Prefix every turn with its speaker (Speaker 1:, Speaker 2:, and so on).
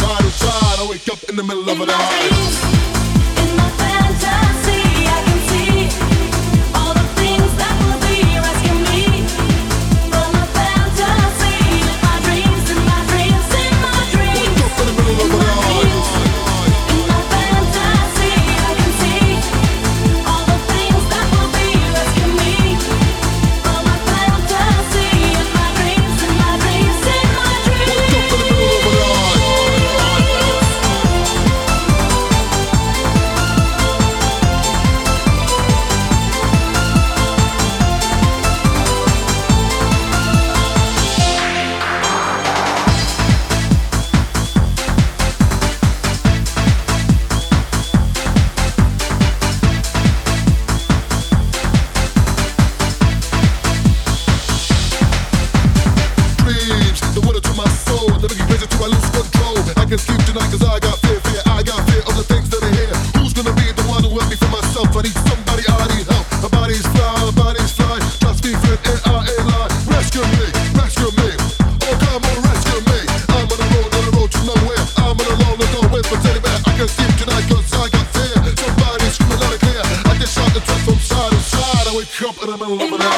Speaker 1: try to try to wake up in the middle of the night. The water to my soul, let me get crazy till I lose control. I can't sleep tonight cause I got fear, fear, I got fear of the things that I hear. Who's gonna be the one who help me for myself? I need somebody, I need help. My body's fly, my body's fly. Trust me, friend, and I ain't lie. Rescue me, rescue me. Oh, come on, rescue me. I'm on the road, on the road to nowhere. I'm on the road, there's no way for teddy bear. I can't sleep tonight I got fear. Somebody screaming out of clear. I get shot and trapped from side to side. I wake up in the middle of the night.